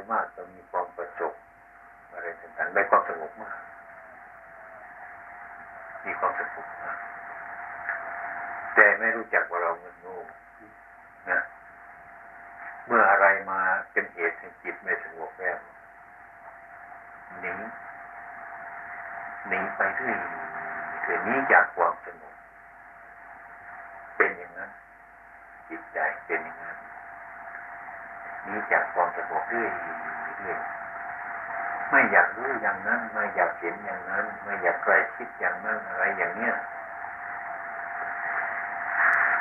ยมากจะมีความประสบอะไรต่างๆได้ความสงบมาก มีความสงบมากแต่ไม่รู้จักว่าเราเงินโง่นะเมื่ออะไรมาเป็นเหตุให้จิตไม่สงบแล้วหนีหนีไปเรื่อยเรื่อยนี้จากความสงบเป็นอย่างนั้น จิตใจเป็นอย่างนั้น นี้จากความสงบเรื่อยเรื่อยไม่อยากรู้อย่างนั้น ไม่อยากเห็นอย่างนั้น ไม่อยากใกล้ชิดอย่างนั้นอะไรอย่างเนี้ย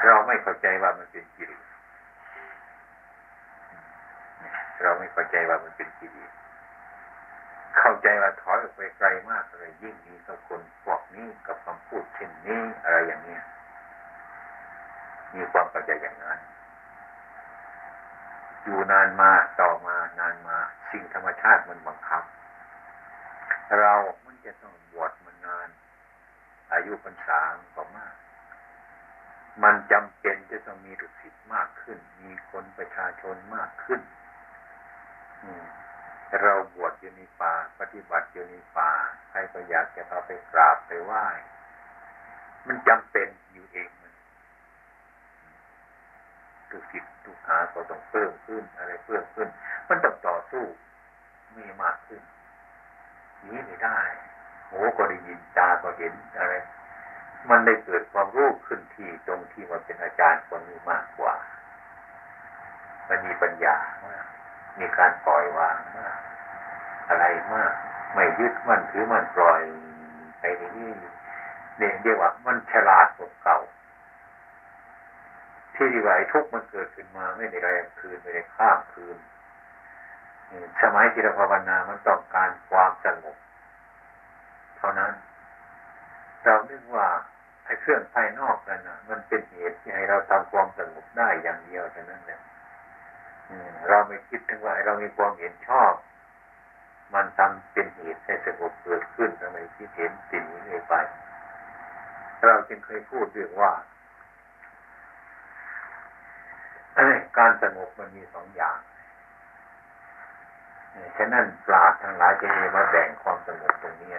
เราไม่เข้าใจว่ามันเป็นกิเลสเราไม่เข้าใจว่ามันเป็นกิเลสเข้าใจว่าถอยออกไปไกลมากเลยยิ่งมีกับคนพวกนี้กับคำพูดเช่นนี้อะไรอย่างเนี้ยมีความเข้าใจอย่างนั้น อยู่นานมาต่อมานานมา สิ่งธรรมชาติมันบังคับ เรามันจะต้องบวชมันนาน อายุพรรษาก็มาก มันจำเป็นจะต้องมีลูกศิษย์มากขึ้น มีคนประชาชนมากขึ้นเราบวชอยู่ในป่า ปฏิบัติอยู่ในป่า ใครก็อยากจะเข้าไปกราบไปไหว้ มันจำเป็นอยู่เอง ลูกศิษย์ลูกหาก็ต้องเพิ่มขึ้นอะไรเพิ่มขึ้น มันต้องต่อสู้มีมากขึ้นนี้ไม่ได้หูก็ได้ยินตาก็เห็นอะไร มันได้เกิดความรู้ขึ้นที่ตรงที่มันเป็นอาจารย์คนนี้มากกว่า มันมีปัญญามากมีการปล่อยวางมาก อะไรมาก ไม่ยึดมั่นถือมันปล่อยไปนี่เนี่ยเรียกว่ามันฉลาดกว่าเก่า ที่ดีว่าทุกมันเกิดขึ้นมาไม่ได้แรงคืนไม่ได้ข้ามคืนสมัยจิตภาวนามันต้องการความสงบเท่านั้น เราคิดว่าไอ้เครื่องภายนอกนั่นนะมันเป็นเหตุที่ให้เราทำความสงบได้อย่างเดียวเท่านั้นเนี่ยเราไม่คิดถึงว่าเรามีความเห็นชอบ มันทำเป็นเหตุให้สงบเกิดขึ้นทำไมคิดเห็นสิ่งนี้ไป เราจึงเคยพูดเรื่องว่า การสงบมันมีสองอย่างฉะนั้นปราดทั้งหลายจะมีมาแบ่งความสงบตรงนี้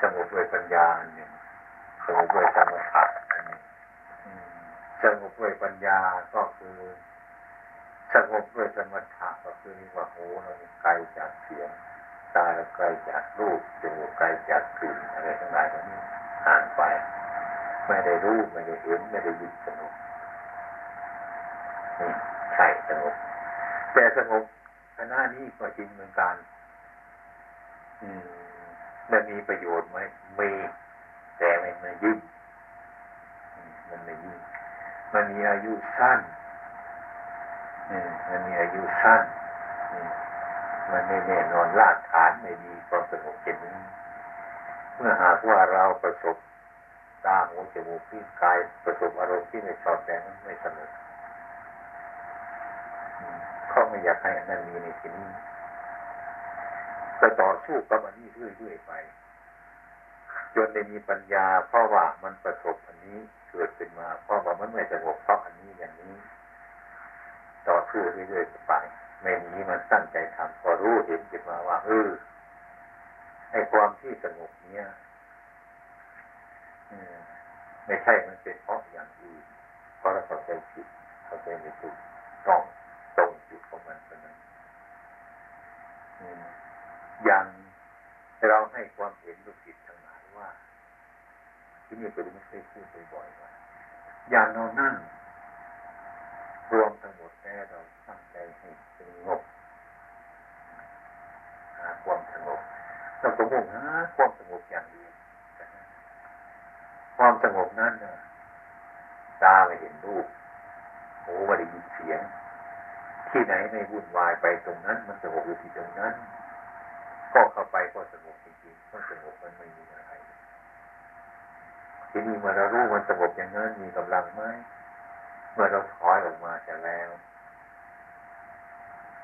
สงบด้วยปัญญาอันหนึ่งสงบด้วยสมถะอันหนึ่งสงบด้วยปัญญาก็คือสงบด้วยสมถะก็คือนี่ว่าโอ้เราไกลจากเสียงตาเราไกลจากรูปจมูกไกลจากกลิ่นอะไรทั้งหลายตรงนี้ห่างไป ไม่ได้รู้ไม่ได้เห็นไม่ได้ยินสงบ ใช่สงบแต่สงบคณะนี้ก็จริงเหมือนกัน อืมมันมีประโยชน์ไหมมีแต่ไม่ไม่ยิ่งมันไม่ยิ่งมันมีอายุสั้นมันมีอายุสั้น มันไม่แน่นอนรากฐานไม่ดีความสงบเช่นนี้ เมื่อหากว่าเราประสบตาหูจมูกที่กายประสบอารมณ์ที่ไม่ชอบแต่ไม่สงบเขา ไม่อยากให้อันนั้นมีในที่นี้ก็ต่อสู้กับอันนี้เรื่อยๆไป จนได้มีปัญญา เพราะว่ามันประสบอันนี้เกิดขึ้นมา เพราะว่ามันไม่สงบเพราะอันนี้อย่างนี้ ต่อสู้เรื่อยๆไปไม่หนีมันตั้งใจทำพอรู้เห็นขึ้นมาว่าเออไอ้ความที่สงบเนี้ยไม่ใช่มันเป็นเพราะอย่างอื่นเพราะเราเข้าใจผิดเข้าใจไม่ถูกต้อง ของมันเท่านั้นอย่างเราให้ความเห็นลูกศิษย์ทั้งหลายว่า ที่นี่เป็นไม่เคยพูดบ่อยๆว่าอย่างเรานั่ง รวมทั้งหมดแค่เราตั้งใจให้สงบหาความสงบเราสมุ่งหาความสงบอย่างเดียวความสงบนั้นตาไม่เห็นรูปหูไม่ได้ยินเสียง ที่ไหนไม่วุ่นวายไปตรงนั้น มันสงบอยู่ที่ตรงนั้น ก็เข้าไปก็สงบจริงๆมันสงบมันไม่มีอะไรทีนี้เมื่อเรารู้มันสงบอย่างนั้นมีกำลังไหมเมื่อเราถอยออกมาจะแล้ว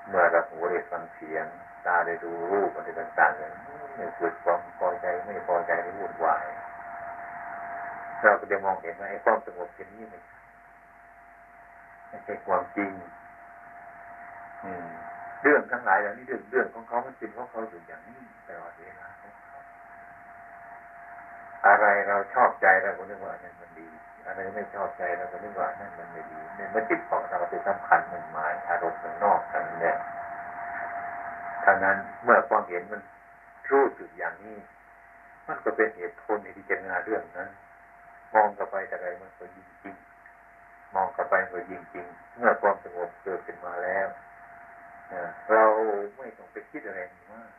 เมื่อเราหูได้ฟังเสียง ตาได้ดูรูปอะไรต่างๆอย่างนี้เกิดความพอใจไม่พอใจไม่วุ่นวายเราก็จะมองเห็นว่าไอ้ความสงบเช่นนี้ไม่ใช่ความจริง เรื่องทั้งหลายเหล่านี้เรื่องเรื่องของเขามันเป็นของเขาอยู่อย่างนี้ตลอดเวลาอะไรเราชอบใจเราก็นึกว่านั่นมันดี อะไรไม่ชอบใจเราก็นึกว่านั่นมันไม่ดีเนี่ยมันจิตของเราไปสำคัญมันหมายอารมณ์ข้างนอกกันเนี่ยท่านั้นเมื่อความเห็นมันรู้สึกอย่างนี้ มันก็เป็นเหตุผลในที่จะงานเรื่องนั้น มองกลับไปแต่ไรมันก็ยิ่งจริง มองกลับไปก็ยิ่งจริง เมื่อความสงบเกิดขึ้นมาแล้ว เราไม่ต้องไปคิดอะไรมาก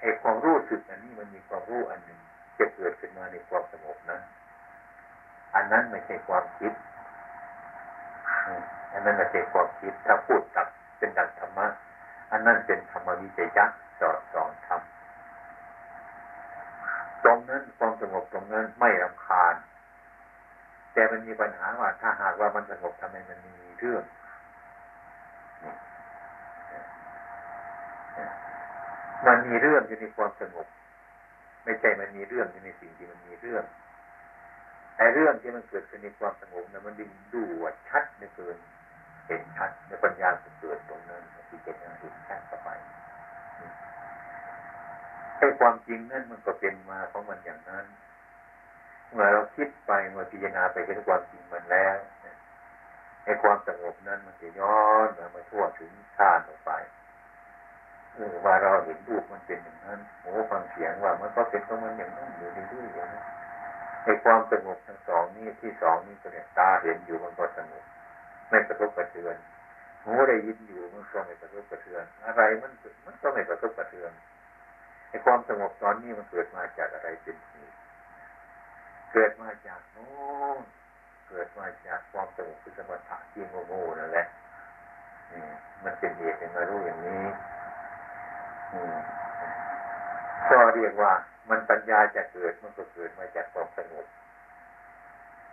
ไอ้ความรู้สึกอันนี้มันมีความรู้อันหนึ่งจะเกิดขึ้นมาในความสงบนั้น อันนั้นไม่ใช่ความคิด อันนั้นไม่ใช่ความคิด ถ้าพูดตักเป็นดักธรรมะ อันนั้นเป็นธรรมวิจยักสอดสอนธรรมตรงนั้นความสงบตรงนั้นไม่รำคาญ แต่มันมีปัญหาว่าถ้าหากว่ามันสงบทำไมมันมีเรื่อง มันมีเรื่องอยู่ในความสงบ ไม่ใช่มันมีเรื่องอยู่ในสิ่งที่มันมีเรื่องไอ้เรื่องที่มันเกิดขึ้นในความสงบนั้นมันดึงดูดชัดในเกิน เห็นชัดในปัญญาเกิดตรงนั้นที่เจ็ดนั้นเห็นชัดเข้าไปไอ้ความจริงนั่นมันก็เป็นมาของมันอย่างนั้น เมื่อเราคิดไปเมื่อพิจารณาไปเห็นความจริงมันแล้ว ไอ้ความสงบนั้นมันจะย้อนมาทั่วถึงชาติออกไปเออว่าเราเห็นรูปมันเป็นอย่างนั้นโอ้ฟังเสียงว่ามันก็เป็นของมันอย่างนั้นอยู่เรื่อยๆอย่างนั้นในความสงบทั้งสองนี้ที่สองนี้ก็เนี่ยตาเห็นอยู่มันก็สงบไม่กระทบกระเทือนหูได้ยินอยู่มันก็ไม่กระทบกระเทือน อะไรมันมันก็ไม่กระทบกระเทือนในความสงบตอนนี้มันเกิดมาจากอะไรเป็นเหตุเกิดมาจากโน้ เกิดมาจากความสงบคือสมถะที่โง่ๆนั่นแหละมันเป็นเหตุเป็นมารู้อย่างนี้ก็เรียกว่า มันปัญญาจะเกิดมันก็เกิดมาจากความสงบ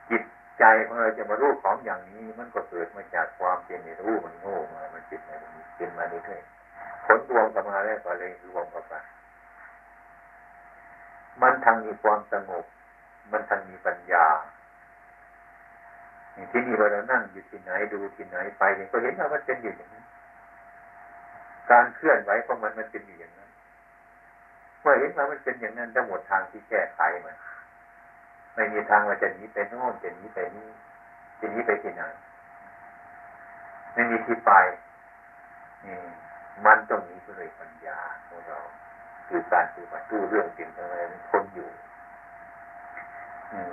จิตใจของเราจะมารู้ของอย่างนี้ มันก็เกิดมาจากความเป็นในรู้มันโง่มา มันจิตมาเป็นมาเรื่อยๆผลรวมกันมาแล้วก็เลยรวมกันไปมันทางมีความสงบ มันทางมีปัญญา ที่นี่เรานั่งอยู่ที่ไหนดูที่ไหนไปเนี่ยก็เห็นว่ามันเป็นอยู่อย่างนี้การเคลื่อนไหวของมันมันเป็นอย่างนั้นเมื่อเห็นว่ามันเป็นอย่างนั้นทั้งหมดทางที่แก้ไขมันไม่มีทางว่าจะหนีไปโน่นจะหนีไปนี่จะหนีไปที่ไหนไม่มีที่ไปนี่มันต้องมีด้วยปัญญาของเราคือการปฏิบัติดูเรื่องจริงอะไรคนอยู่อืม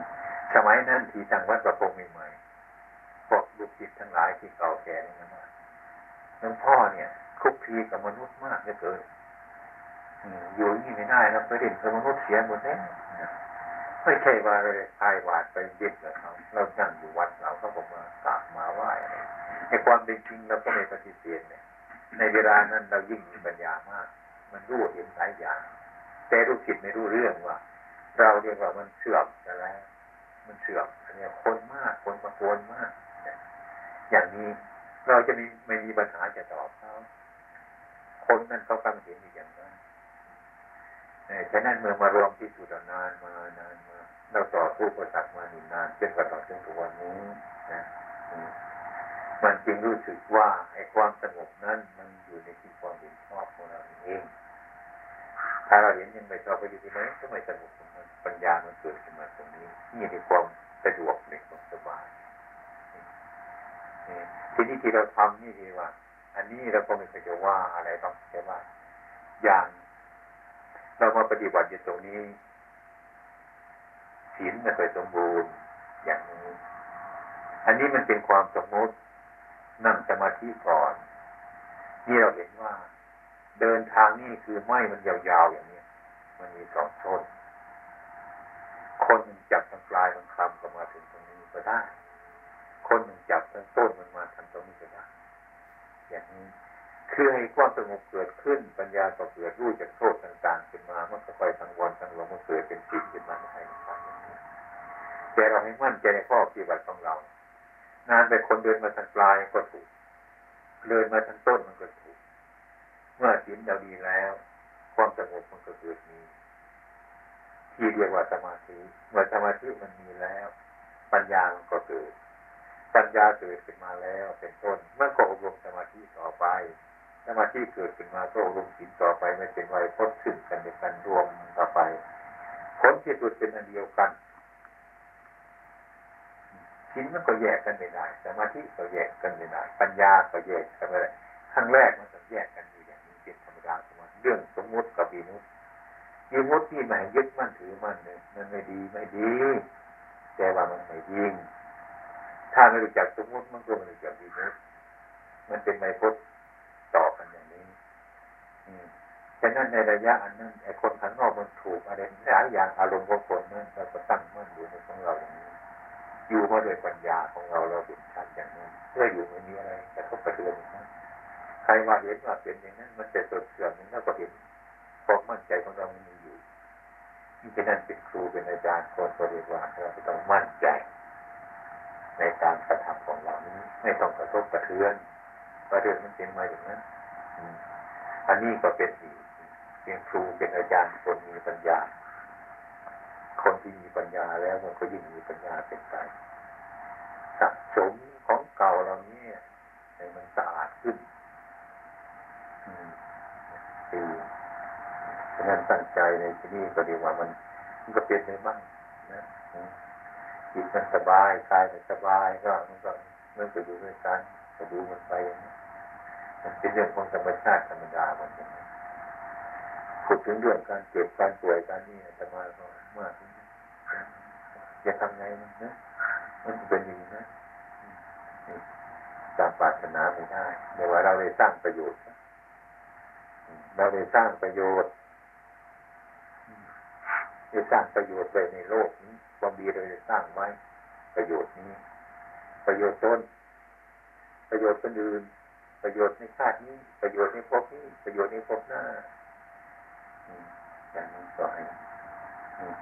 สมัยนั้นที่ทางวัดประพงใหม่ๆ ลูกศิษย์ทั้งหลายที่เก่าแก่นี่นะหลวงพ่อเนี่ยคุกคีกับมนุษย์มากเหลือเกินอยู่นี่ไม่ได้นะไปเด่นกับมนุษย์เสียหมดแล้วไม่ใช่ว่าเลยพายวาดไปเด็ดกับเขาเรานั่งอยู่วัดเราเขาบอกมากราบมาไหว้ในความเป็นจริงเราก็ไม่ปฏิเสธเนี่ยในเวลานั้นเรายิ่งมีปัญญามาก มันรู้เห็นหลายอย่าง แต่ลูกศิษย์ไม่รู้เรื่องว่า เราเรียกว่ามันเสื่อมแล้ว มันเสื่อมอันนี้คนมากคนประโคนมาก อย่างนี้เราจะมีไม่มีปัญหาจะตอบเขาคนนั้นเขากำเห็นอย่างนั้นฉะนั้นเมื่อมารวมที่สุดนานมานานมาเราต่อสู้ประสักมาหนนานจนกระทั่งถึงวันนี้นะมันจึงรู้สึกว่าไอ้ความสงบนั้นมันอยู่ในที่ความเห็นชอบของเราเอง ถ้าเราเห็นยังไม่ชอบไปอยู่ที่ไหนก็ไม่สงบปัญญามันเกิดขึ้นมาตรงนี้นี่ในความสะดวกในความสบาย ทีนี้ที่เราทำนี่คือว่า อันนี้เราก็ไม่เคยจะว่าอะไรต้องแค่ว่า อย่าง เรามาปฏิบัติอยู่ตรงนี้ศีลไม่เคยสมบูรณ์อย่างนี้ อันนี้มันเป็นความสมมตินั่งสมาธิก่อน นี่เราเห็นว่า เดินทางนี่คือไม้มันยาวๆอย่างนี้มันมีสองต้นคนจับทางปลายบางคำก็มาถึงตรงนี้ก็ได้ คน หนึ่งจับทางต้นมันมาทำตรงนี้ก็ได้อย่างนี้คือให้ความสงบเกิดขึ้นปัญญาก็เกิดรู้จากโทษต่างๆขึ้นมามันก็ไปทั้งวันทั้งวันมันเกิดเป็นจิตขึ้นมาให้ใช่แต่เราให้มั่นใจในข้อปฏิบัติของเรา นานไปคนเดินมาทางปลายก็ถูกเดินมาทางต้นมันก็ถูก เมื่อจิตเราดีแล้ว ความสงบมันก็เกิดมีที่เรียกว่าสมาธิเมื่อสมาธิมันมีแล้ว ปัญญามันก็เกิด ปัญญาเกิดขึ้นมาแล้วเป็นต้นมันก็อบรมสมาธิต่อไป สมาธิเกิดขึ้นมาก็ลงสินต่อไปไม่เป็นไวพ้นขึ้นกันในการรวมต่อไปผลที่สุดเป็นอันเดียวกันสินมันก็แยกกันไม่ได้ สมาธิก็แยกกันไม่ได้ ปัญญาก็แยกกันไม่ได้ครั้งแรกมันจะแยกกันอยู่อย่างนี้เป็นธรรมดาสมมติเรื่องสมมติกับวิมุตวิมุตที่หมายยึดมั่นถือมั่นเนี่ยมันไม่ดีไม่ดี แต่ว่ามันไม่ยิง ถ้าไม่รู้จักสมมุติมันก็ไม่รู้จักวิมุตมันเป็นไมพุทต่อกันอย่างนี้ฉะนั้นในระยะอันนั้นไอ้คนข้างนอกมันถูกอะไรหลายอย่างอารมณ์ของคนนั้นเราก็ตั้งมั่นอยู่ในของเราอย่างนี้อยู่มาโดยปัญญาของเราเราเห็นชัดอย่างนั้นเพื่ออยู่ไม่มีอะไรแต่ก็กระเทือนอย่างนั้นใครมาเห็นว่าเป็นอย่างนั้น มันจะสดเสื่อมนั้นก็เห็นความมั่นใจของเรามันมีอยู่ที่ฉะนั้นเป็นครูเป็นอาจารย์คนก็เรียกว่าเราต้องมั่นใจ ในการกระทำของเรานี้ไม่ต้องกระทบกระเทือนประเด็นมันเป็นมาอย่างนั้นอันนี้ก็เป็นอีกเป็นครูเป็นอาจารย์คนมีปัญญา คนที่มีปัญญาแล้วมันก็ยิ่งมีปัญญาเป็นไปสะสมของเก่าเรานี้ให้มันสะอาดขึ้นดีฉะนั้นตั้งใจในที่นี้ก็ดีว่ามันมันก็เป็นในบ้างนะ จิตมันสบายกายมันสบายก็มันก็มันก็อยู่ด้วยกันก็ดูมันไปอย่างนี้มันเป็นเรื่องของธรรมชาติธรรมดามันอย่างนี้พูดถึงเรื่องการเจ็บการป่วยการนี่จะมาก็มากจะทำไงมันนะมันเป็นอย่างนี้นะตามปรารถนาไม่ได้แต่ว่าเราได้สร้างประโยชน์เราได้สร้างประโยชน์ได้สร้างประโยชน์ไว้ในโลกนี้ ความดีเราสร้างไว้ประโยชน์นี้ ประโยชน์ตนประโยชน์คนอื่น ประโยชน์ในชาตินี้ ประโยชน์ในภพนี้ ประโยชน์ในภพหน้าอย่างนี้ก็ให้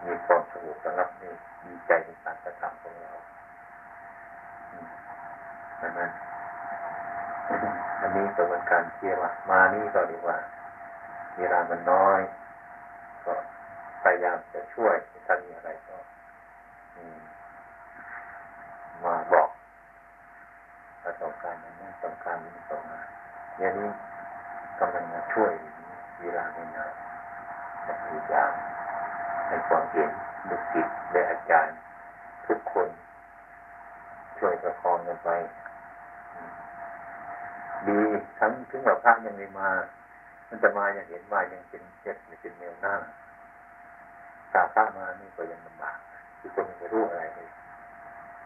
มีความสงบสงับนี่ดีใจในการกระทำของเราดังนั้นอันนี้ก็เป็นการเชื่อว่ามานี่ก็ดีกว่า เวลามันน้อย ก็พยายามจะช่วยถ้ามีอะไรก็ มาบอกถ้าต้องการนั้นต้องการนี้ต้องมาอย่างนี้กำลังมาช่วยเวลาไม่นานพยายามในความเห็นลูกศิษย์และอาจารย์ ทุกคน ช่วยประคองกันไป ดีทั้งถึงว่าพระยังไม่มามันจะมายังเห็นว่ายังเป็นเจ็ดเป็นแนวหน้าตาพระมานี่ก็ยังลำบาก ทุกคนไม่รู้อะไรเลย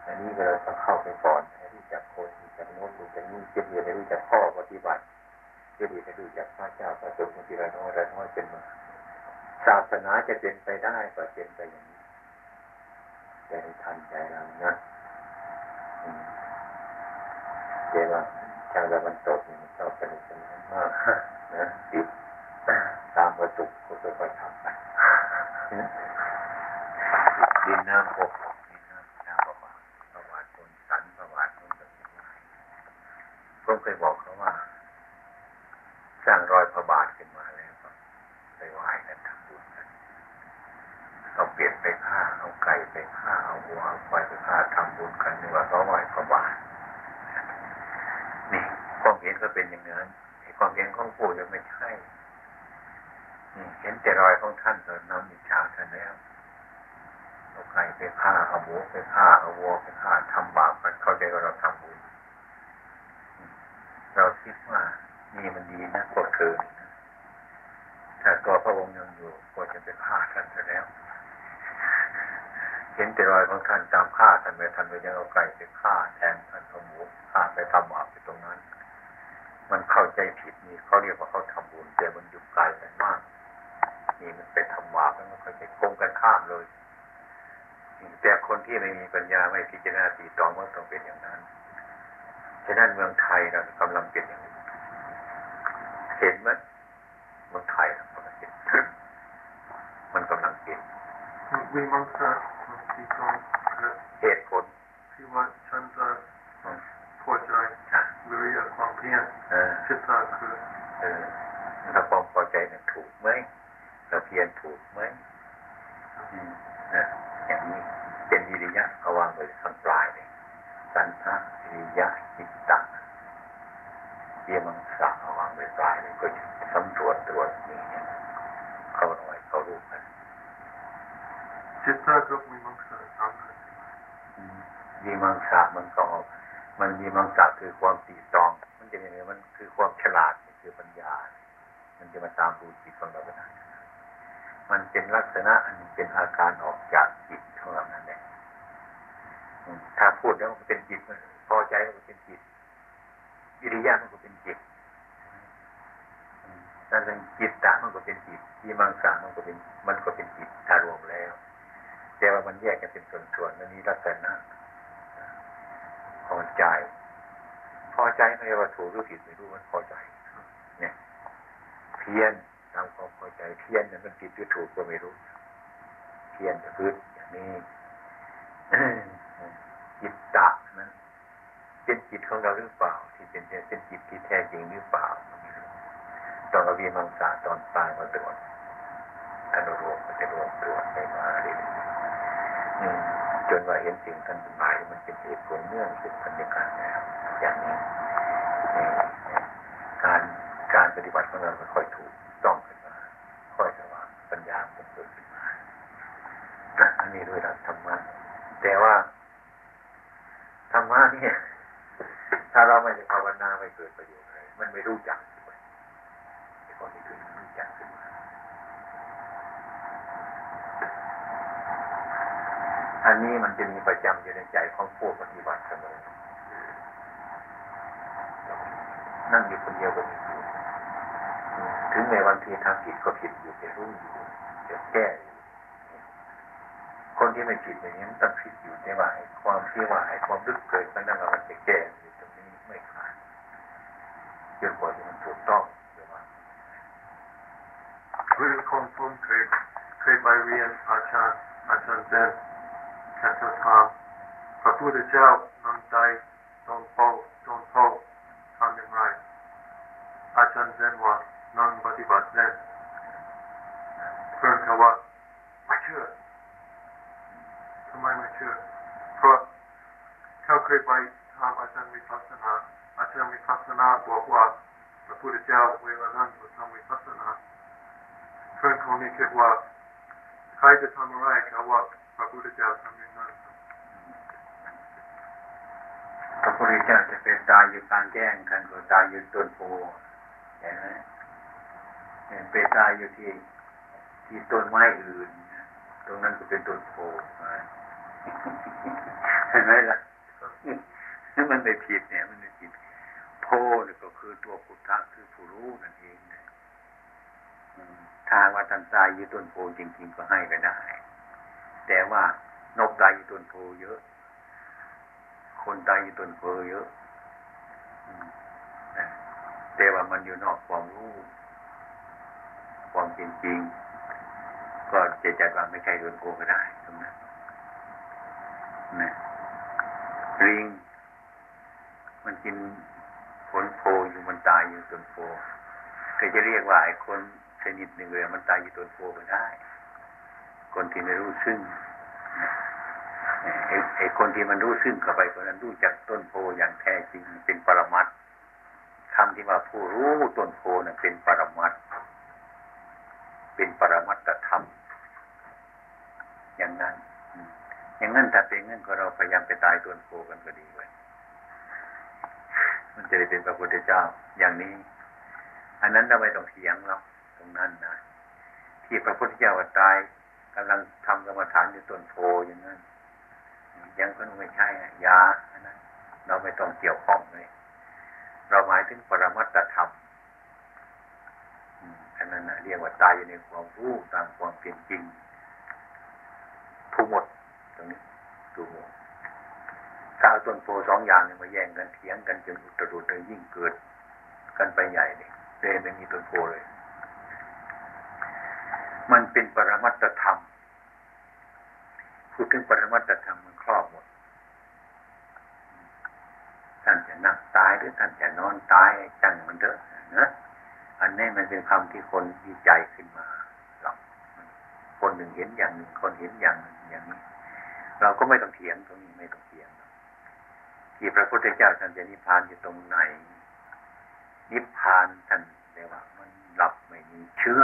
อันนี้เราต้องเข้าไปก่อนให้รู้จักคนรู้จักโน้นรู้จักนี่เจ็บเรียนให้รู้จักข้อปฏิบัติเจ็บเรียนให้รู้จักพระเจ้าพระสงฆ์ทีละน้อยละน้อยเป็นมาศาสนาจะเป็นไปได้ก็เป็นไปอย่างนี้ใจทันใจเรานะเดี๋ยวว่าชาวตะวันตกมันชอบสนุกสนานมากนะติดตามประสุก็ค่อยๆทำไป ดินน้ำพกดินน้ำน้ำประวัติประวัติคนสันประวัติคนแบบนี้ผมเคยบอกเขาว่า สร้างรอยพระบาทขึ้นมาแล้วก็ไปไหว้กันทำบุญกันเอาเปลี่ยนไปผ้าเอาไก่ไปผ้าเอาวัวเอาควายไปผ้าทำบุญกันนี่ว่าเขาไหว้พระบาทนี่ความเห็นก็เป็นอย่างนั้นไอ้ความเห็นของปู่ยังไม่ใช่เห็นแต่รอยของท่านตอนน้ำอิจฉาท่านแล้ว เอาไก่ไปฆ่าเอาหมูไปฆ่าเอาวัวไปฆ่าทำบาปมันเข้าใจว่าเราทำบุญเราคิดว่านี่มันดีนะกดเกินถ้าตัวพระองค์ยังอยู่ก็จะไปฆ่าท่านซะแล้ว เห็นแต่รอยของท่านตามฆ่าท่านไปท่านไปยังเอาไก่ไปฆ่าแทนท่านเอาหมูฆ่าไปทำบาปไปตรงนั้น มันเข้าใจผิดนี่เขาเรียกว่าเขาทำบุญแต่มันอยู่ไกลกันมากนี่มันเป็นธรรมะมันเข้าใจโกงกันข้ามเลย แต่คนที่ไม่มีปัญญาไม่พิจารณาตีตองก็ต้องเป็นอย่างนั้น ฉะนั้นเมืองไทยเรากำลังเป็นอย่างนี้เห็นไหมเมืองไทยกำลังเป็นมันกำลังเป็นมีมังสะที่ตองเหตุผลที่ว่าฉันจะพอใจหรืออยากความเพียรชิตาคือเออถ้าความพอใจนั้นถูกไหมเราเพียรถูกไหม นะอย่างนี้เป็นวิริยะเอาวางไว้ข้างปลายเลยสันทะวิริยะจิตตะวบี้ยมังสะเอาวางไว้ปลายก็สำรวจตรวจนี่เขาหน่อยเขารู้กันจิตตากับมีมังสะสามกันมีมังสะมันก็มันมีมังสะคือความตีตอง มันจะยังไงมันคือความฉลาดคือปัญญา มันจะมาตามดูจิตของเราไปได้ มันเป็นลักษณะอันเป็นอาการออกจากจิตของเรานั่นเองถ้าพูดแล้วมันเป็นจิตพอใจมันเป็นจิตวิริยะมันก็เป็นจิตนั่นเป็นจิตตะมันก็เป็นจิตวิมังสามันก็เป็น มันก็เป็นจิตถ้ารวมแล้ว แต่ว่ามันแยกกันเป็นส่วนๆมันมีลักษณะพอใจ พอใจไม่ว่าถูกหรือผิดไม่รู้มันพอใจ เนี่ย เพียน ตามความพอใจเพี้ยนเนี่ยมันผิดหรือถูกก็ไม่รู้ เพี้ยนจะพื้นอย่างนี้จิตตะนั้นเป็นจิตของเราหรือเปล่า ที่เป็นเป็นจิตที่แท้จริงหรือเปล่าตอนเราวีมังสาตอนตายมาตรวจอนุโลมมันจะรวมตรวจไปมาเรื่อยจนว่าเห็นสิ่งทันหมายมันเป็นเหตุผลเนื่องเป็นพันธการแล้วอย่างนี้การการปฏิบัติของเราค่อยถูกต้องขึ้นมา ค่อยสว่างปัญญาเกิดขึ้นมาอั นี้ด้วยหลักธรรมะแต่ว่าธรรมะเนี่ย ถ้าเราไม่ได้ภาวนาไม่เกิดประโยชน์เลยมันไม่รู้จักด้วยไอ้คนที่คือรู้จักขึ้นมาอันนี้มันจะมีประจำอยู่ในใจของผู้ปฏิบัติเสมอนั่งอยู่คนเดียวก็มีอยู่ถึงในวันที่ทำผิดก็ผิดอยู่แต่รู้อยู่แต่แก้ ที่ไม่ผิดอย่างนี้มันต้องผิดอยู่แต่ว่าความที่ว่าไอ้ความลึกเกิดมันนั่นมันจะแก้อยู่ตรงนี้ไม่ขาดจนกว่าที่มันถูกต้องเดี๋ยวาคือคนผมเคยเคยไปเรียนอาจารย์อาจารย์เซนแคทธรรมพระพุทธเจ้านั่งใจตอนโตตอนโตทำอย่างไรอาจารย์เซนว่านั่งปฏิบัติเซนเพื่อนเขาว่าไม่เชื่อทำไมไม่เชื่อเพราะเขาเคยไปถามอาจารย์ วิปัสสนาอาจารย์วิปัสสนาบอกว่าพระพุทธเจ้าเวลานั้นทำวิปัสสนาเพื่อนคนนี้คิดว่าใครจะทำอะไรเขาว่าพระพุทธเจ้าทำอย่างนั้นพระพุทธเจ้าจะเป็นตายอยู่กลางแจ้งกันก็ตายอยู่ต้นโพเห็นไหมเป็นตายอยู่ที่ที่ต้นไม้อื่น ตรงนั้นก็เป็นต้นโพเห็นไหมล่ะ นี่มันไม่ผิดเนี่ย มันไม่ผิดโพนี่ก็คือตัวพุทธะคือผู้รู้นั่นเองนะถ้าว่าท่านตายอยู่ต้นโพจริง ๆ ก็ให้ไปได้ แต่ว่านกตายอยู่ต้นโพเยอะ คนตายอยู่ต้นโพเยอะแต่ว่ามันอยู่นอกความรู้ความจริงจริงก็จะจัดว่าไม่ใช่ต้นโพก็ได้ตรงนั้นนะลิง มันกินผลโพอยู่มันตายอยู่ต้นโพก็จะเรียกว่าไอ้คนชนิดหนึ่งเลยมันตายอยู่ต้นโพก็ได้ คนที่ไม่รู้ซึ่งไอ้คนที่มันรู้ซึ่งเข้าไปคนนั้นรู้จักต้นโพอย่างแท้จริงเป็นปรมัตคำที่ว่าผู้รู้ต้นโพนั้นเป็นปรมัตเป็นปรมัตธรรม อย่างนั้น อย่างนั้นถ้าเป็นงั้นก็เราพยายามไปตายต้นโพกันก็ดีไว้ มันจะได้เป็นพระพุทธเจ้าอย่างนี้ อันนั้นเราไม่ต้องเถียงหรอกตรงนั้นนะที่พระพุทธเจ้าตายกำลังทำกรรมฐานอยู่ต้นโพอย่างนั้นยังก็ไม่ใช่ยาอันนั้นเราไม่ต้องเกี่ยวข้องเลยเราหมายถึงปรมัตธรรมอันนั้นนะเรียกว่าตายอยู่ในความรู้ตามความเป็นจริง ทุกหมดตรงนี้ทุกหมด ถ้าต้นโพสองอย่างเนี่ยมาแย่งกันเถียงกันจนอุตรุดเลยยิ่งเกิด กันไปใหญ่เลยเลยไม่มีต้นโพเลย มันเป็นปรมัตธรรมพูดถึงปรมัตธรรมมันครอบหมดท่านจะนั่งตายหรือท่านจะนอนตายจังมันเถอะนะอันนี้มันเป็นคำที่คนดีใจขึ้นมาหรอกคนหนึ่งเห็นอย่างหนึ่งคนเห็นอย่างหนึ่งอย่างนี้ เราก็ไม่ต้องเถียงตรงนี้ไม่ต้อง ที่พระพุทธเจ้าท่านจะนิพพานอยู่ตรงไหน นิพพานท่านเรียกว่า มันหลับไม่มีเชื้อ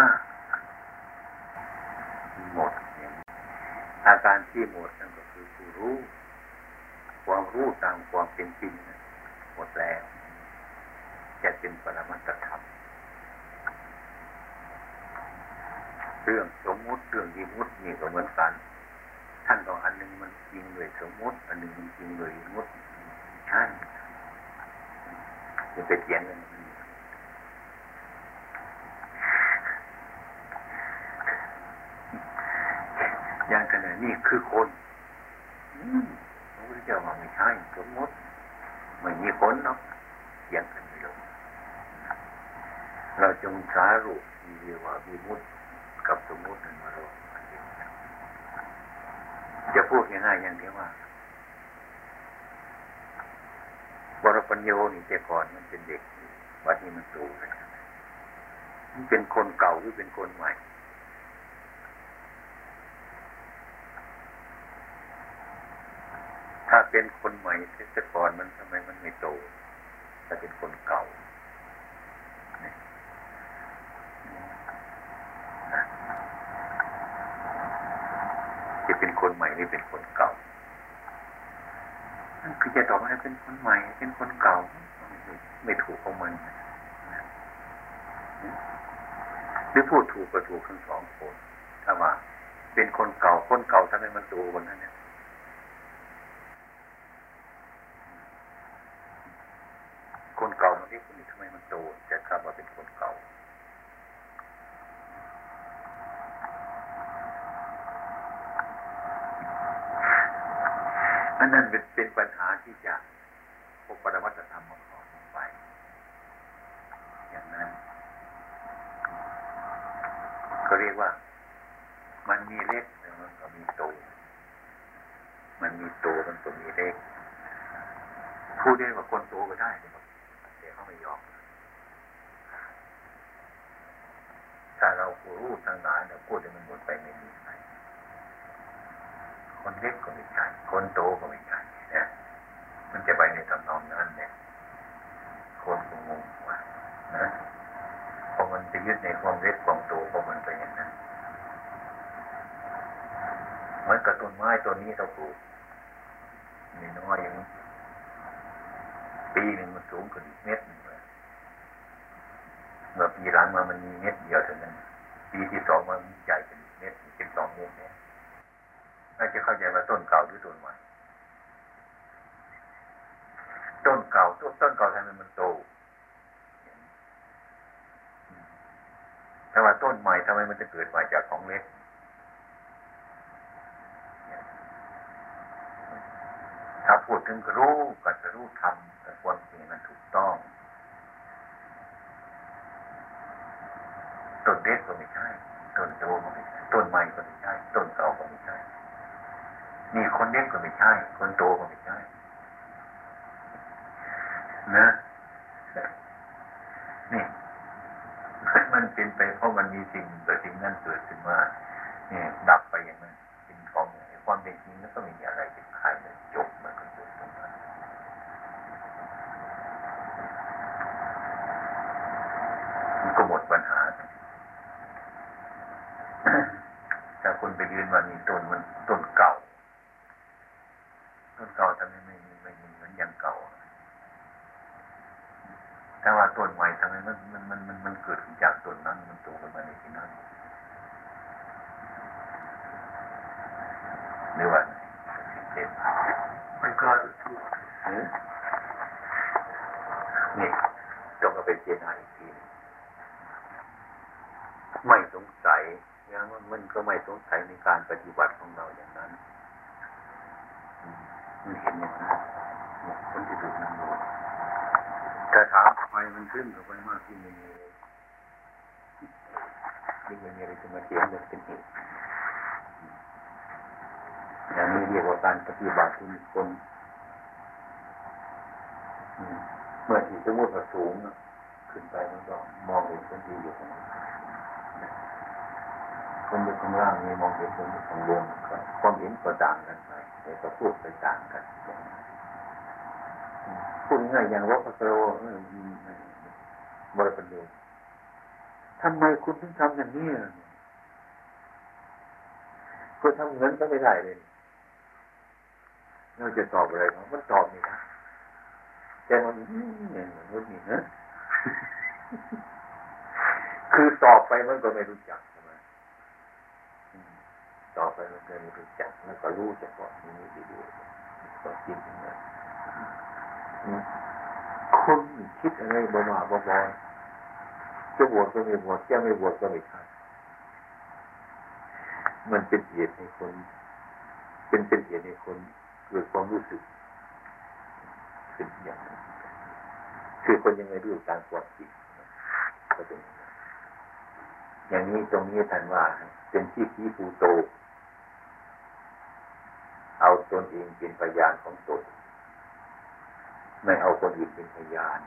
หมดอาการที่หมดนั่นก็คือผู้รู้ ความรู้ตามความเป็นจริงหมดแล้ว จะเป็นปรมัตธรรมเรื่องสมมุติเรื่องดีมุตินี่ก็เหมือนกัน ท่านบอกอันหนึ่งมันจริงเลยสมมุติ อันหนึ่งมันจริงเลยมุติ ใช่จะไปเถียนอย่างขนาดนี้คือคนพระพุทธเจ้าว่าไม่ใช่สมมติไม่มีคนเนาะเถียงกันไม่ลงเราจงสารุที่เรียกว่าวิมุตติกับสมมตินั้นมาลงจะพูดง่ายๆอย่างเดียวว่า บรปัญโยนี่แต่ก่อนมันเป็นเด็กวันนี้มันโตแล้วมันเป็นคนเก่าหรือเป็นคนใหม่ถ้าเป็นคนใหม่แต่ก่อนมันทำไมมันไม่โตถ้าเป็นคนเก่าจะเป็นคนใหม่หรือเป็นคนเก่า คือจะตอบว่าเป็นคนใหม่ เป็นคนเก่า ไม่ถูกของมันหรือพูดถูกก็ถูกทั้งสองคนถ้าว่าเป็นคนเก่าคนเก่าทำไมมันโตคนนั้นเนี่ยคนเก่ามันที่คนนี้ทำไมมันโตจะคำว่าเป็นคนเก่า อันนั้นเป็นปัญหาที่จะพบปรมัตธรรมมาขอลงไป อย่างนั้น ก็เรียกว่า มันมีเล็กแล้วมันก็มีโต มันมีโตมันก็มีเล็กพูดได้ว่าคนโตก็ได้แต่เขาไม่ยอมถ้าเรารู้ทางหลายเราพูดให้มันหมดไปไม่มี คนเล็กก็ไม่ใช่ คนโตก็ไม่ใช่เนี่ยมันจะไปในทำนองนั้นเนี่ยคนก็งงว่านะพอมันไปยึดในความเล็กความโตพอมันไปอย่างนั้นเหมือนกับต้นไม้ต้นนี้เราปลูกมีน้อยอย่างนี้ปีหนึ่งมันสูงขึ้นอีกเม็ดหนึ่งเลยเมื่อปีหลังมามันมีเม็ดเดียวเท่านั้น ปีที่สองมันใหญ่เป็นเม็ดเป็นสองเม็ดเนี่ย น่าจะเข้าใจว่าต้นเก่าหรือต้นใหม่ต้นเก่าต้นต้นเก่าทำไมมันโตแต่ว่าต้นใหม่ทำไมมันจะเกิดมาจากของเล็กถ้าพูดถึงรู้ก็จะรู้ทำแต่ความจริงมันถูกต้อง ต้นเล็กก็ไม่ใช่ ต้นโตก็ไม่ใช่ ต้นใหม่ก็ไม่ใช่ ต้นเก่าก็ไม่ใช่ นี่คนเล็กก็ไม่ใช่ คนโตก็ไม่ใช่ นะนี่มันเป็นไปเพราะมันมีสิ่งแต่สิ่งนั้นเกิดขึ้นมาเนี่ยดับไปอย่างนั้นเป็นของความเป็นจริงแล้วก็ไม่มีอะไรเป็นใครเลยจบมันก็จบตรงนั้นมันก็หมดปัญหาถ้าคุณไปยืนว่ามีต้นมันต้นเก่า ต้นเก่าทำไมไม่มีไม่มีเหมือนอย่างเก่า แต่ว่าต้นใหม่ทำไมมันมันมันมันมันเกิดจากต้นนั้น มันโตขึ้นมาในที่นั้นหรือว่าเจ็บมันกลายเป็นทุกข์นี่ต้องเอาไปเจรนาอีกทีไม่สงสัยนะมันมันก็ไม่สงสัยในการปฏิบัติของเราอย่างนั้นมันเห็นอย่างนั้นคนที่ดูมันดู แต่ถามทำไมมันขึ้นกับไปมากที่ไม่มีเลยที่ไม่มีอะไรจะมาเสียงมันเป็นเหตุอย่างนี้เรียกว่าการปฏิบัติที่มีคนเมื่อที่สมมติว่าสูงขึ้นไปมันก็มองเห็นคนที่อยู่ข้างล่างคนอยู่ข้างล่างนี่มองเห็นคนอยู่ข้างบนความเห็นก็ต่างกันไปแต่ก็พูดไปต่างกัน พูดง่ายอย่างว่าพระโตบริปรโยชน์ทำไมคุณถึงทำอย่างนี้ก็ทำเงินก็ไม่ได้เลยเราจะตอบอะไรมันตอบไม่ได้แต่มันเนี่ยมันนี่นะคือตอบไปมันก็ไม่รู้จักใช่ไหมต่อไปมันก็ไม่รู้จักแล้วก็รู้จักว่นี้ดีๆก็คิดอย่างนั้น คนคิดอะไรบ้าๆบ้าจะบวชก็ไม่บวชจะไม่บวชก็ไม่ทำมันเป็นเหตุให้คน เป็นเป็นเหตุให้คนเกิดความรู้สึกเป็นอย่างนั้นคือคนยังไม่รู้การปวดจิตก็เป็นอย่างนี้ตรงนี้ท่านว่า เป็นที่ที่ภูโต เอาตนเองเป็นพยานของตน ไม่เอาคนอื่นเป็นพยาน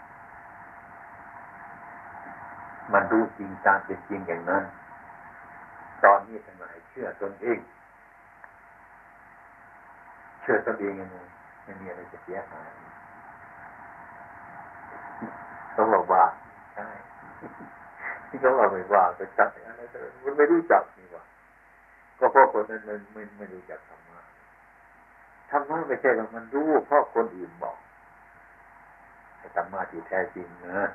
มันรู้จริงตามเป็นจริงอย่างนั้น ตอนนี้ท่านว่าให้เชื่อตนเอง เชื่อตนเองยังไงไม่มีอะไรจะเสียหายต้องบอกว่าใช่ที่เขาบอกไม่ว่าไปจับอะไรมันไม่รู้จักนี่ว่าก็เพราะคนนั้นมันไม่ไม่รู้จักธรรมะธรรมะไม่ใช่หรอกมันรู้เพราะคนอื่นบอก ธรรมะที่แท้จริงนะ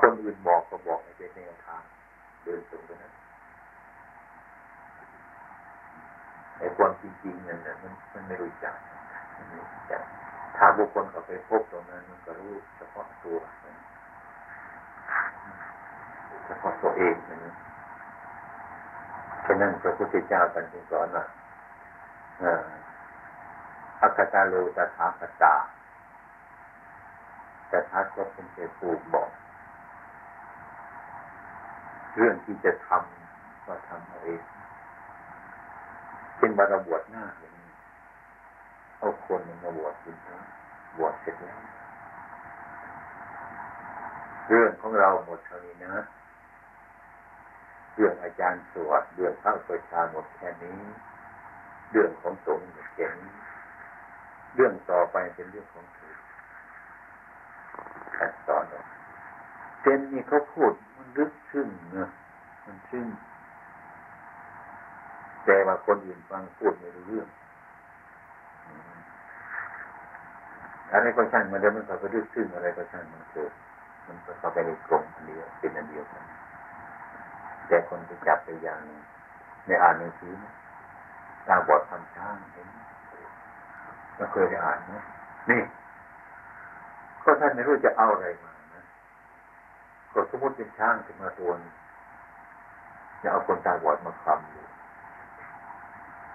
คนอื่นบอกก็บอกให้เป็นแนวทางเดินตรงไปนั้นไอ้ความจริงๆนั่นนะมันมันไม่รู้จักมันไม่รู้จักถ้าบุคคลเขาไปพบตรงนั้น มันก็รู้เฉพาะตัวเฉพาะตัวเองนะฉะนั้นพระพุทธเจ้าตรัสสอนว่าอัคตาโลตถาคตา แต่ท้าก็เป็นเจปูบอก เรื่องที่จะทำก็ทำเอาเองเป็นบารบวชหน้าอย่างนี้เอาคนมาบวชจริงบวชเสร็จแล้ว เรื่องของเราหมดเท่านี้นะเรื่องอาจารย์สวดเรื่องพระประชาหมดแค่นี้ เรื่องของสงฆ์หมดแค่นี้เรื่องต่อไปเป็นเรื่องของเธอท่านสอน เจนนี่เขาพูดมันลึกซึ้งเนะมันซึ้งแต่ว่าคนอื่นฟังพูดไม่รู้เรื่องอันนี้ก็ช่างมันเดี๋ยวมันก็ไปลึกซึ้งอะไรก็ช่างมันเกิดมันเข้าไปในกลมอันเดียวเป็นอันเดียวกันแต่คนไปจับไปอย่างในอ่านหนังสือตาบอดทำช้างเห็นเราเคยได้อ่านไหมนี่ก็ท่านไม่รู้จะเอาอะไรมา ก็สมมติเป็นช้างขึ้นมาตัวนึงจะเอาคนตาบอดมาคำอยู่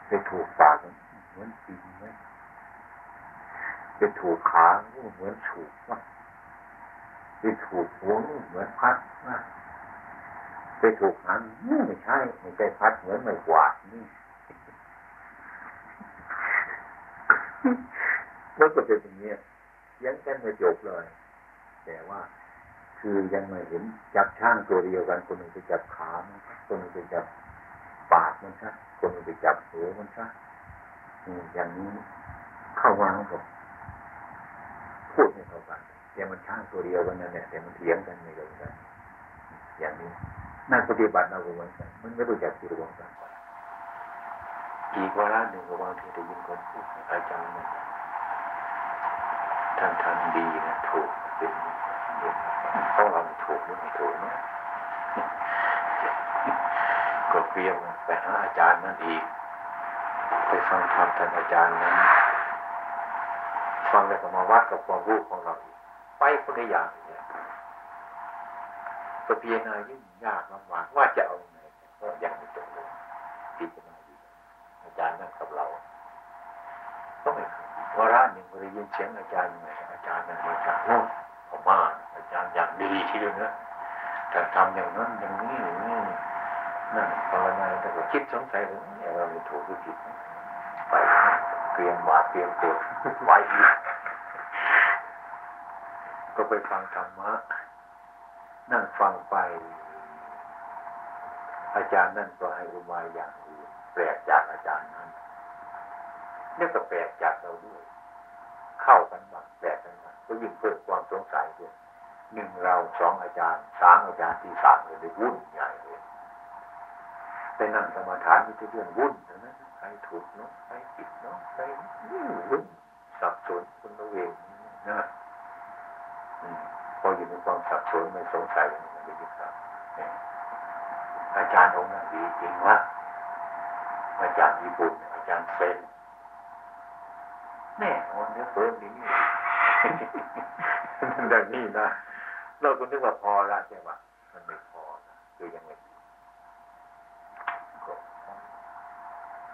ไปถูกปากเหมือนปีนไหมไปถูกขาเหมือนฉูกไปถูกหัวเหมือนพัดไปถูกหางไม่ใช่ไม่ใช่พัดเหมือนไม่กวาดนี่แล้วก็เป็นอย่างนี้ยังกันไม่จบเลย แต่ว่า คือยังไม่เห็นจับช่างตัวเดียวกัน คนหนึ่งไปจับขามันคนหนึ่งไปจับปากมันใช่คนหนึ่งไปจับหัวมันใช่อย่างนี้เข้ามาผมพูดไม่เข้ากันแต่มันช่างตัวเดียวกันนั่นแหละแต่มันเถียงกันไม่ลงกันอย่างนี้นั่นปฏิบัติเราเหมือนกันมันไม่รู้จักที่รวมกันอีกวาระหนึ่งก็บางทีได้ยินคนพูดอาจารย์มัน ท่านทำดีนะถูกเป็นต้องเราถูกหรือไม่ถูกนะก็เพียงไปหาอาจารย์นั่นอีก ไปฟังธรรมท่านอาจารย์นั้นฟังแล้วก็มาวัดกับความรู้ของเราไปคนละอย่างเนี่ยก็เพียงนายิ่งยากลำบากว่าจะเอาไงก็ยังไม่จบเลยพิจารณาดีอาจารย์นั่นกับเรา วาระหนึ่งได้ยินเสียงอาจารย์ไงอาจารย์นั่นมาจากโน่นพม่าอาจารย์อย่างดีทีเดียวนะแต่ทำอย่างนั้นอย่างนี้อย่างนี้นั่นภาวนาแต่ก็คิดสงสัยว่าเราไม่ถูกหรือผิดไปเตรียมบาเตรียมตัวไว้อีกก็ไปฟังธรรมะนั่งฟังไป อาจารย์นั่นก็ให้อุบายอย่างอื่นแปลกจากอาจารย์นั้น นี่ก็แปลกจากเราด้วย เข้ากันบ้าแปลกกันบ้าก็ยิ่งเพิ่มความสงสัยด้วยหนึ่งเราสองอาจารย์สามอาจารย์ที่สามเลยวุ่นใหญ่เลยไปนั่งสมาทานมีแต่เรื่องวุ่นนะใครถูกเนาะใครผิดเนาะใครวุ่นสับสนคนละเวงนะพออยู่ในความสับสนไม่สงสัยมันไม่ยึดครับอาจารย์องค์นั้นดีจริงวะอาจารย์ญี่ปุ่นอาจารย์เซน แน่วันนี้เพิ่มดีนี่ดังนี้นะเราคนนึกว่าพอละใช่ไหมมันไม่พอคือยังไงก็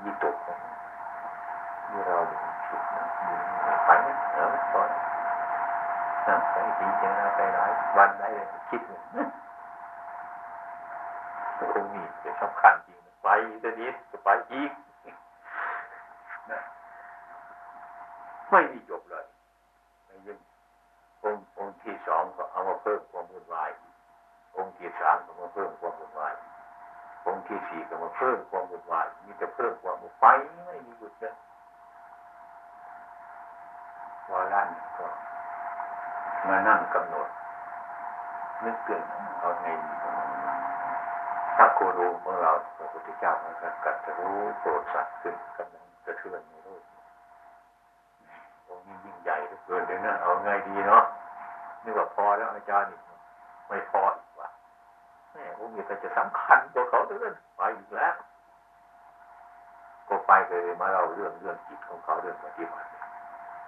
ยี่ตกของยี่เราเนี่ยสุดนะไปนะเออพอนั่งไปทีเจนะไปหลายวันได้เลยคิดเลยคงมีเป็นสำคัญจริงไปเดี๋ยวนี้จะไปอีกนะ ไม่มีจบเลยยิ่งองค์องค์ที่สองก็เอามาเพิ่มความวุ่นวาย องค์ที่สามก็มาเพิ่มความวุ่นวาย องค์ที่สี่ก็มาเพิ่มความวุ่นวาย มีแต่เพิ่มความวุ่นวายไม่มีหยุดเลยวาระนี้ก็มานั่งกำหนดนึกเกินเอาไงดีพระโครูของเราพระพุทธเจ้ามันก็กัดจะรู้โปรดสัตว์ขึ้นกำลังกระเทือนในโลกองค์นี้ยิ่งใหญ่ เหลือเกินเลยนเอาไงดีเนาะนี่ว่าพอแล้วอาจารย์อีกไม่พออีกว่าแม่องค์นี้ก็จะสำคัญกว่าเขาเรื่อยไปอีกแล้วก็ไปเลยมาเราเรื่องเรื่องจิตของเขาเรื่องปฏิบัติ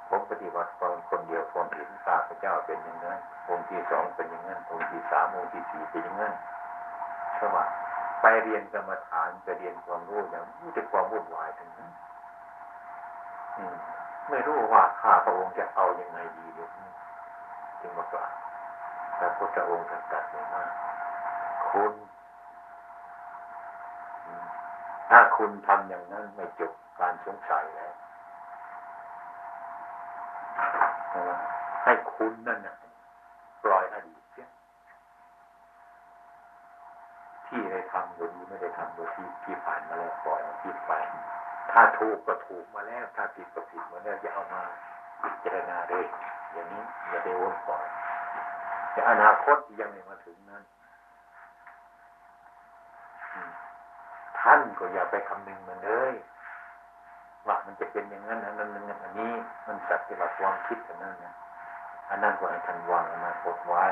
ผมปฏิบัติคนคนเดียวคนเห็นข้าพเจ้าเป็นอย่างนั้นองค์ที่สองเป็นอย่างนั้นองค์ที่สามองค์ที่สี่เป็นอย่างนั้นใช่ไหมไปเรียนกรรมฐานไปเรียนความรู้อย่างนี้จะความวุ่นวายทั้งนั้น ไม่รู้ว่าข้าพระองค์จะเอาอยัางไงดีเดี๋ยวนี้จึงมากล่าวพระพุทธองค์ตรัสเลยว่าคุณถ้าคุณทำอย่างนั้นไม่จบการสงสัยแล้วให้คุณนั่นนะปล่อยอดีตเสียที่ได้ทำโดยดีไม่ได้ทำโดยที่ที่ผ่านมาแล้วปล่อยมันผิดไป ถ้าถูกก็ถูกมาแล้ว ถ้าผิดก็ผิดมาแล้วอย่าเอามาพิจารณาเลย อย่างนี้อย่าไปวนปล่อยแต่อนาคตยังไม่มาถึงนั้น ท่านก็อย่าไปคำนึงมันเลยว่ามันจะเป็นอย่างนั้นอันนั้นอันนี้ มันสัตว์ที่ว่าความคิดอันนั้นนะอันนั้นก็ให้ท่านวางอนาคตไว้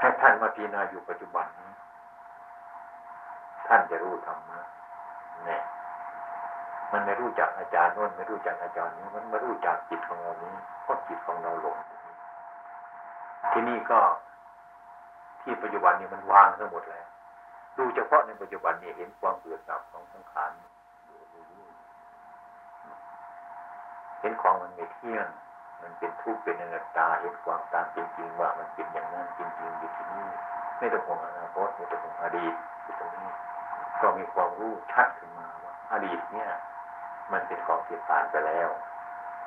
ให้ท่านมาพิจารณาอยู่ปัจจุบันนี้ ท่านจะรู้ธรรมะ มันไม่รู้จักอาจารย์โน้นไม่รู้จักอาจารย์นี้มันไม่รู้จักจิตของเรานี้เพราะจิตของเราหลงที่นี่ก็ที่ปัจจุบันนี้มันวางทั้งหมดแล้วดูเฉพาะในปัจจุบันนี้เห็นความเกิดดับของสังขารเห็นของมันไม่เที่ยง มันเป็นทุกข์เป็นอนัตตาเห็นความตามจริงๆว่ามันเป็นอย่างนั้นจริงๆอยู่ที่นี่ไม่ต้องห่วงอนาคตไม่ต้องห่วงอดีตอยู่ตรงนี้ ก็มีความรู้ชัดขึ้นมาว่าอดีตเนี่ย มันเป็นของที่ผ่านไปแล้ว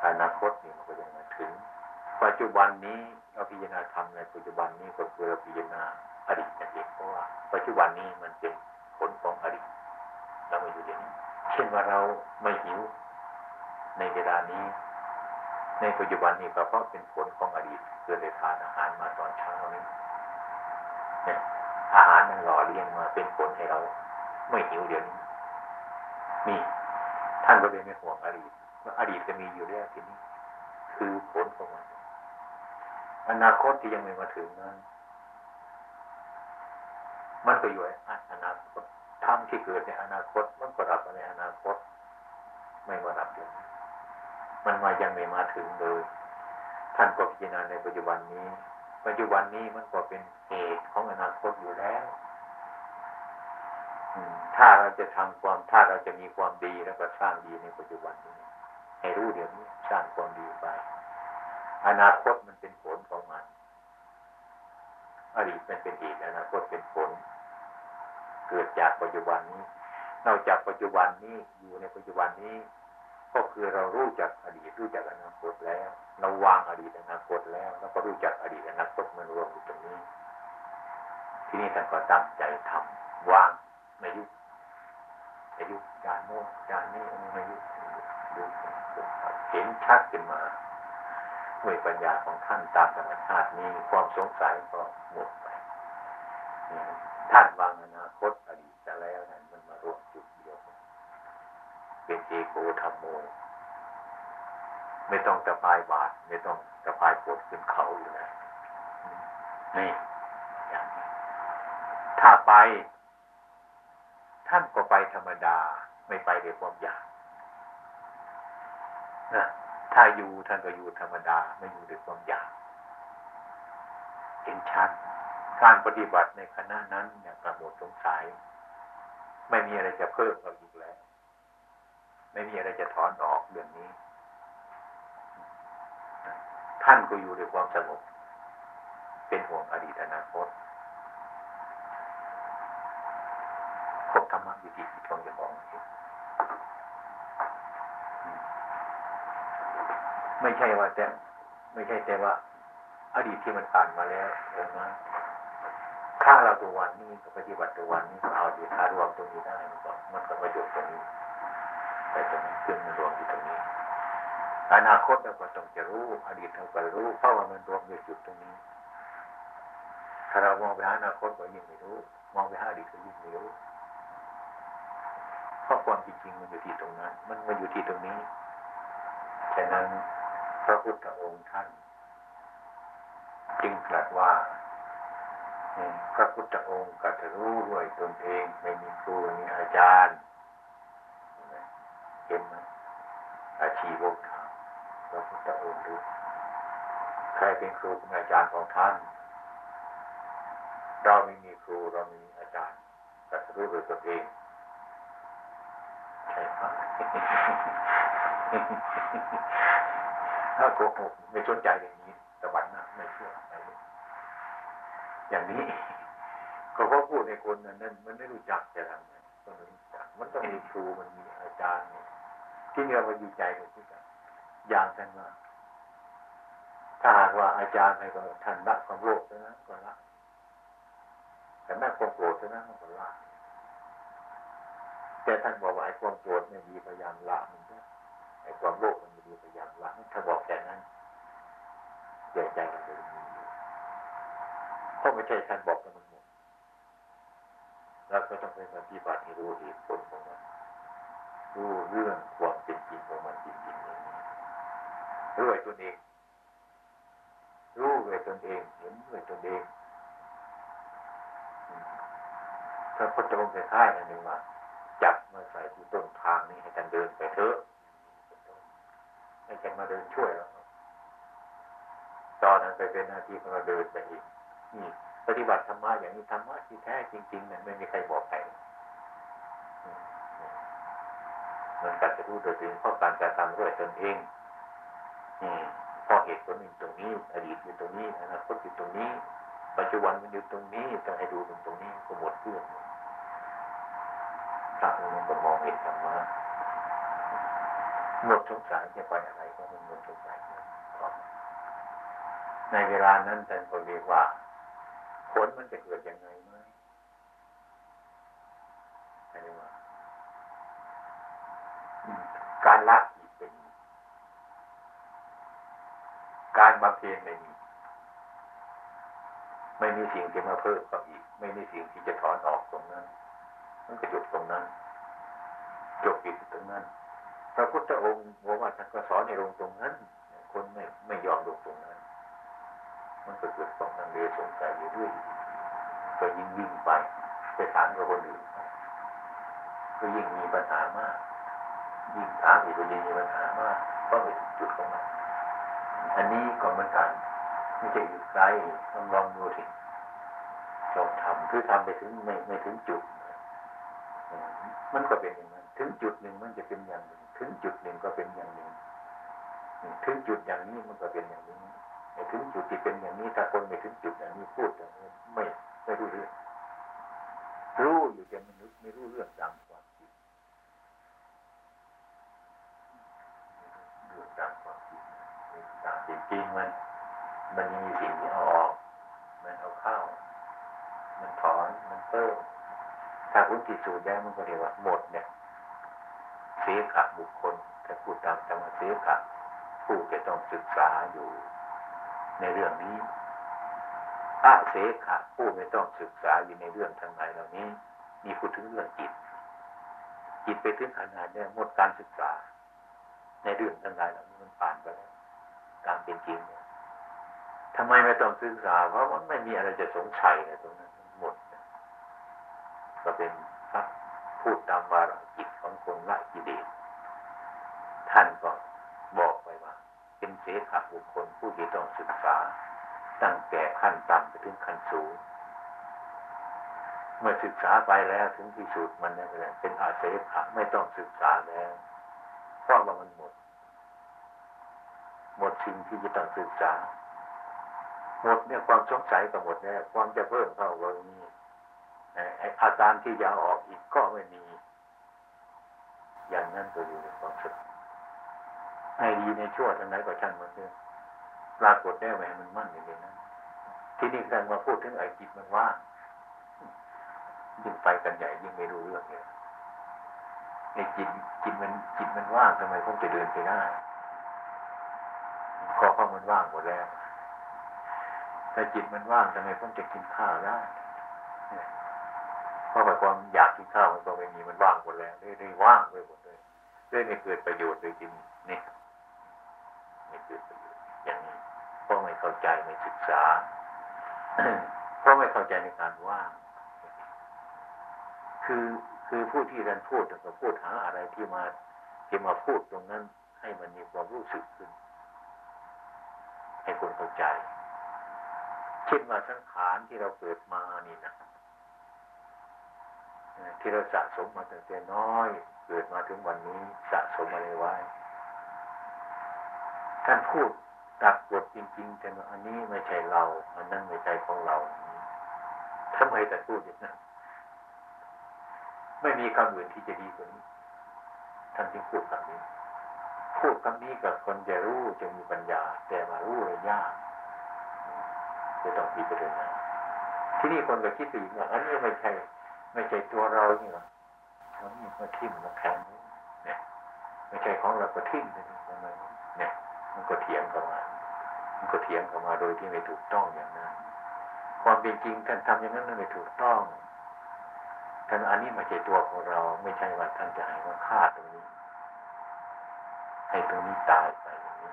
อนาคตนี่มันก็ยังมาถึง ปัจจุบันนี้เราพิจารณาทำในปัจจุบันนี้ก็คือเราพิจารณาอดีตนั่นเองเพราะว่าปัจจุบันนี้มันเป็นผลของอดีตเราไม่อยู่เดี๋ยวนี้เช่นว่าเราไม่หิวในเวลานี้ ในปัจจุบันนี้ก็เพราะเป็นผลของอดีตเกิดได้ทานอาหารมาตอนเช้านี้เนี่ยอาหารมันหล่อเลี้ยงมาเป็นผลให้เรา ไม่หิวเดี๋ยวนี้นี่ ท่านก็เลยไม่ห่วงอดีตว่าอดีตจะมีอยู่แล้วทีนี้ คือผลของมันอนาคตที่ยังไม่มาถึงนั้น มันก็อยู่ในอนาคตทำที่เกิดในอนาคต มันก็รับในอนาคต ไม่มารับอย่างนี้มันมายังไม่มาถึงเลย ท่านก็พิจารณาในปัจจุบันนี้ ปัจจุบันนี้มันก็เป็นเหตุของอนาคตอยู่แล้ว ถ้าเราจะทำความถ้าเราจะมีความดีแล้วก็สร้างดีในปัจจุบันนี้ ให้รู้เดี๋ยวนี้สร้างความดีไป อนาคตมันเป็นผลของมัน อดีตมันเป็นเหตุอนาคตเป็นผล เกิดจากปัจจุบันนี้ นอกจากปัจจุบันนี้อยู่ในปัจจุบันนี้ ก็คือเรารู้จักอดีตรู้จักอนาคตแล้วเราวางอดีตอนาคตแล้ว แล้วก็รู้จักอดีตอนาคตมันรวมอยู่ตรงนี้ ที่นี่ท่านก็ตั้งใจทำวาง ไม่ยุบไม่ยุบการโน้นการนี้ไม่ยุบดูเห็นชัดขึ้นมาด้วยปัญญาของท่านตามธรรมชาตินี้ความสงสัยก็หมดไปท่านวางอนาคตอดีตจะแล้วนั้นมันมารวมจุดเดียวเป็นเอโกธรรมโม ไม่ต้องจะพายบาท ไม่ต้องจะพายปวดขึ้นเขาอยู่นะนี่อย่างนี้ถ้าไป ท่านก็ไปธรรมดาไม่ไปด้วยความอยากนะถ้าอยู่ท่านก็อยู่ธรรมดาไม่อยู่ด้วยความอยากเห็นชัดการปฏิบัติในคณะนั้นเนี่ยกระหมดสงสัย ไม่มีอะไรจะเพิ่มเราอีกแล้ว ไม่มีอะไรจะถอนออกเรื่องนี้ ท่านก็อยู่ด้วยความสงบเป็นห่วงอดีตอนาคตคบธ รรมะอยู่ที่ที่ตรงจะบอกไม่ใช่ว่าแต่ ไม่ใช่แต่ว่า อดีตที่มันผ่านมาแล้วเองนะถ้าเราตัววันนี้ก็ปฏิบัติตัววันนี้เอาอยู่ถ้ารวมตรงนี้ได้มันก็มันก็ประโยชน์ตรงนี้แต่ตรงนี้ขึ้นมันรวมอยู่ตรงนี้อนาคตเราก็ต้องจะรู้ อดีตเราก็รู้เพราะว่ามันรวมอยู่จุดตรงนี้ ถ้าเรามองไปหาอนาคตก็ยิ่งไม่รู้ มองไปหาอดีตก็ยิ่งไม่รู้ ความจริงมันอยู่ที่ตรงนั้น มันมาอยู่ที่ตรงนี้ฉะนั้นพระพุทธองค์ท่าน จึงตรัสว่าพระพุทธองค์กัตรู้ด้วยตนเองไม่มีครูมีอาจารย์เห็นไหมอาชีวกถามพระพุทธองค์รู้ใครเป็นครูเป็นอาจารย์ของท่าน เราไม่มีครูเรามีอาจารย์กัตรู้ด้วยตนเอง ถ้าโกหกไม่สนใจอย่างนี้ตะบันน้าไม่เชื่ออะไรอย่างนี้เพราะพูดในคนนั้นนั้นมันไม่รู้จักจะทำไงก็ไม่รู้จัก มันต้องมีครูมันมีอาจารย์ที่เรามาดีใจกันที่กันอย่างท่านว่าถ้าหากว่าอาจารย์ให้ก็ท่านละความโลภเท่านั้นก็ละแต่แม่ความโกรธนั้นก็ละ แต่ท่านบอกว่าไอ้ความโกรธไม่ดีพยายามละมันด้ไอ้ความโลภมันไม่ดีพยายามละถ้าบอกแต่นั้นเสียใจกันเลยเพราะไม่ใช่ท่านบอกกันมันหมดเราก็ต้องไปปฏิบัติให้รู้เหตุผลของมันรู้เรื่องความเป็นจริงของมันจริงๆอย่างนี้รู้ด้วยตนเองรู้ด้วยตนเองเห็นด้วยตนเองพระพุทธองค์จะท้ายอันหนึ่งว่า มาใส่ที่ต้นทางนี้ให้ท่านเดินไปเถอะไม่ใช่มาเดินช่วยเราตอนนั้นไปเป็นหน้าที่ของเราเดินไปอีกนี่ปฏิบัติธรรมะอย่างนี้ธรรมะที่แท้จริงๆนั้นไม่มีใครบอกใครมันการจะรู้โดยตรงเพราะการกระทำด้วยตนเองอืมพอเหตุผลอยู่ตรงนี้ อดีตอยู่ตรงนี้อนาคตอยู่ตรงนี้ ปัจจุบันมันอยู่ตรงนี้ต้องให้ดูตรงตรงนี้ก็หมดเรื่อง พระองค์ก็มองเห็นธรรมะหมดสงสัยจะไปอะไรก็มันหมดสงสัยในเวลานั้นท่านก็เรียกว่า ผลมันจะเกิดยังไงไหมใช่ไหมว่าการละอีกเป็นการบำเพ็ญไม่มีไม่มีสิ่งที่มาเพิ่มกับอีก ไม่มีสิ่งที่จะถอนออกตรงนั้น มันก็จบตรงนั้น จบปิดตรงนั้น พระพุทธองค์บอกว่าท่านก็สอนในลงตรงนั้น คนไม่ไม่ยอมลงตรงนั้น มันก็เกิดความลังเลสงสัยอยู่ด้วยก็ยิ่งวิ่งไปไปถามกับคนอื่นก็ยิ่งมีปัญหามาก ยิ่งถามอีกก็ยิ่งมีปัญหามากก็ไปจุดของมันอันนี้ก็เหมือนกันไม่ใช่อยู่ไกลต้องลองดูสิลองทำคือทำไปถึงไม่ไม่ถึงจุด มันก็เป็นอย่างนั้น ถึงจุดหนึ่งมันจะเป็นอย่างหนึ่ง ถึงจุดหนึ่งก็เป็นอย่างหนึ่ง ถึงจุดอย่างนี้มันก็เป็นอย่างนี้ถึงจุดที่เป็นอย่างนี้ถ้าคนไม่ถึงจุดอย่างนี้พูดอย่างนี้ไม่ไม่รู้เรื่องรู้อยู่แต่มันไม่รู้เรื่องตามความจริงเรื่องตามความจริงตามจริงมัน มันมีสิ่งที่เอาออก มันเอาเข้า มันถอน มันเพิ่ม ถ้าคุณติสูจน์ได้มันก็เรียกว่าหมดเนี่ยเสียขะบุคคลถ้าพูดตามธรรมเสียขะผู้จะต้องศึกษาอยู่ ในเรื่องนี้อาเสขะผู้ไม่ต้องศึกษาอยู่ในเรื่องทั้งหลายเหล่านี้ มีพูดถึงเรื่องจิต จิตไปถึงขนาดเนี้หมดการศึกษา ในเรื่องทั้งหลายเหล่านี้มันผ่านไปแล้วการเป็นจริงเนี่ยทำไมไม่ต้องศึกษา เพราะมันไม่มีอะไรจะสงสัยเลยตรงนั้น ก็เป็นพระพูดตามวาระจิตของคนละกิเลสท่านก็บอกไปว่า เป็นเสขบุคคลผู้ที่ต้องศึกษา ตั้งแต่ขั้นต่ำไปถึงขั้นสูง เมื่อศึกษาไปแล้วถึงที่สุดมันเนี่ยเป็นอาเสขะไม่ต้องศึกษาแล้วเพราะว่ามันหมด หมดสิ่งที่จะต้องศึกษาหมดเนี่ยความสงสัยก็หมดแล้วความจะเพิ่มเข้าก็มี อาการที่จะอาออกอีกก็ไม่มี อย่างนั้นก็อยู่ในความสุขให้ดีในชั่วทั้งไหนก็ช่างมันเถอะปรากฏได้ไหมมันมั่นอยู่ในนั้นที่นี่การมาพูดถึงไอ้จิตมันว่างยิ่งไปกันใหญ่ยิ่งไม่รู้เรื่องเลยในจิตจิตมันจิตมันว่างทำไมผมจะเดินไปได้ก็เพราะมันว่างหมดแล้วแต่จิตมันว่างทำไมผมจะกินข้าวได้ เพราะว่าความอยากกินข้าวมันก็ไม่มีมันว่างหมดแล้วเลยว่างไปหมดเลยเลยไม่เกิดประโยชน์เลยจริงนี่ไม่เกิดประโยชน์อย่างนี้เพราะไม่เข้าใจไม่ศึกษาเพราะไม่เข้าใจในการว่าง คือคือผู้ที่ท่านพูดก็พูดหาอะไรที่มาที่มาพูดตรงนั้น ให้มันมีความรู้สึกขึ้น ให้คนเข้าใจ เช่นว่าสังขารที่เราเกิดมานี่นะ ที่เราสะสมมาตั้งแต่น้อย เกิดมาถึงวันนี้สะสมอะไรไว้ ท่านพูดตักบทจริงๆแต่อันนี้ไม่ใช่เรา อันนั้นไม่ใช่ของเราทำไมแต่พูดอย่างนั้นไม่มีคำอื่นที่จะดีกว่านี้ท่านจึงพูดคำนี้ พูดคำนี้กับคนจะรู้จะมีปัญญา แต่มารู้เลยยากจะต้องพิจารณาที่นี่คนก็คิดถึงว่าอันนี้ไม่ใช่ ไม่ใช่ตัวเราเนี่ยอันนี้มาทิ่มมาแข็งเนี่ยไม่ใช่ของเราก็ทิ่มเลยเนี่ยมันก็เถียงกันมา มันก็เถียงกันมาโดยที่ไม่ถูกต้องอย่างนั้น ความเป็นจริงท่านทำอย่างนั้นไม่ถูกต้องท่านอันนี้ไม่ใช่ตัวของเรา ไม่ใช่ว่าท่านจะให้มาฆ่าตรงนี้ ให้ตรงนี้ตายไปอย่างนี้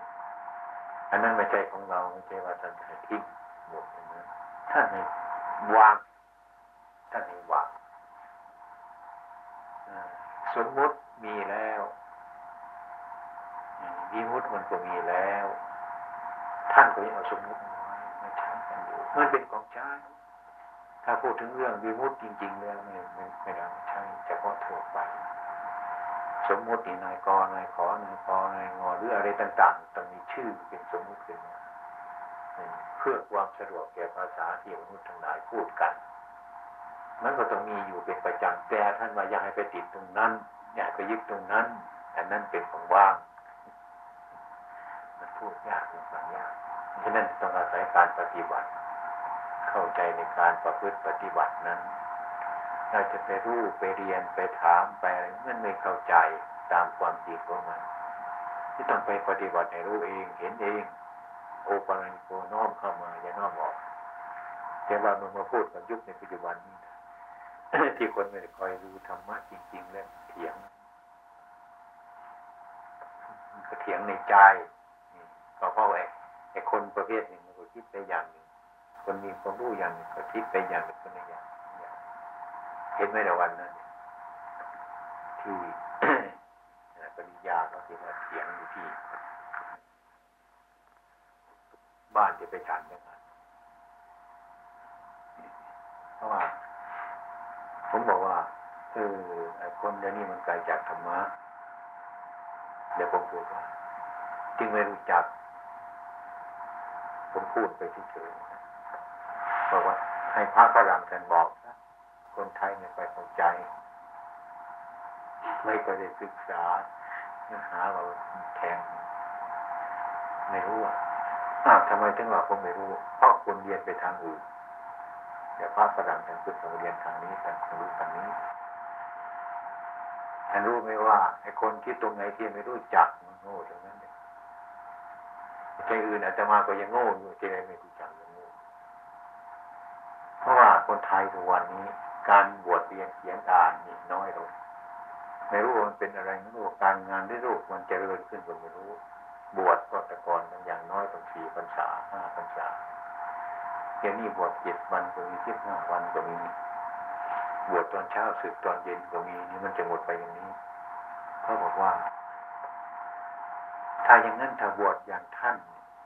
อันนั้นไม่ใช่ของเราไม่ใช่ว่าท่านจะทิ้งหมดอย่างนั้นท่านให้วางท่านให้วาง สมมุติมีแล้ววิมุตมันก็มีแล้ว ท่านก็ยังเอาสมมุติมามาใช้กันอยู่มันเป็นของใช้ถ้าพูดถึงเรื่องวิมุตจริง ๆ แล้วไม่ไม่ไม่ได้ใช่เฉพาะทั่วไป สมมุตินายกนายขอนายกนายงอหรืออะไรต่างๆต้องมีชื่อเป็นสมมุติขึ้นมาเพื่อความสะดวกแก่ภาษาที่มนุษย์ทั้งหลายพูดกัน มันก็ต้องมีอยู่เป็นประจำแต่ท่านว่าอย่าให้ไปติดตรงนั้น อย่าไปยึดตรงนั้นแต่นั่นเป็นของว่าง มันพูดยากเป็นฟังยากฉะนั้นต้องอาศัยการปฏิบัติ เข้าใจในการประพฤติปฏิบัตินั้น เราจะไปรู้ไปเรียนไปถามไปอะไรมันไม่เข้าใจตามความจริงของมัน ที่ต้องไปปฏิบัติให้รู้เองเห็นเอง โอปัญโกน้อมเข้ามาอย่าน้อมออกแต่ว่ามันมาพูดกับยุคในปัจจุบันนี้ ที่คนไม่ได้คอยรู้ธรรมะจริง ๆ แล้วเถียงก็เถียงในใจก็เพราะไอ้คนประเภทหนึ่งมันก็คิดไปอย่างหนึ่งคนมีความรู้อย่างหนึ่งก็คิดไปอย่างหนึ่งคนในอย่างเห็นไหมในวันนั้นที่ปริญาเขาเขียนว่าเถียงอยู่ที่ บ้านจะไปฉันยังไงเพราะว่า ผมบอกว่าเออไอ้คนเดี๋ยวนี้มันไกลจากธรรมะเดี๋ยวผมพูดว่าจึงไม่รู้จัก ผมพูดไปเฉยๆบอกว่า ให้พระฝรั่งท่านบอกนะคนไทยไม่ค่ยเข้าใจ ไม่ค่อยได้ศึกษาเนื้อหาเราแทงไม่รู้อะอ้าวทำไมถึงว่าผมไม่รู้ เพราะคนเรียนไปทางอื่น เดี๋ยวพระฝรั่งท่านพุทธเรียนทางนี้แต่คนรู้ทางนี้ท่านรู้ไหมว่าไอ้คนที่ตรงไหนที่ไม่รู้จักมันโง่ตรงนั้นเลยใจอื่นอาจจะมาก็ยังโง่อยู่ใจไม่รู้จักยังโง่เพราะว่าคนไทยทุกวันนี้ การบวชเรียนเขียนอ่านนี่น้อยลงไม่รู้มันเป็นอะไรไม่รู้การงานได้รู้มันเจริญขึ้นก็ไม่รู้ บวชก็แต่ก่อนอย่างน้อยต้องสี่พรรษาห้าพรรษา เดี๋ยวนี้บวชเจ็ดวันก็มีสิบห้าวันก็มี บวชตอนเช้าสึกตอนเย็นก็มีนี่มันจะหมดไปอย่างนี้เขาบอกว่า ถ้าอย่างนั้นถ้าบวชอย่างท่าน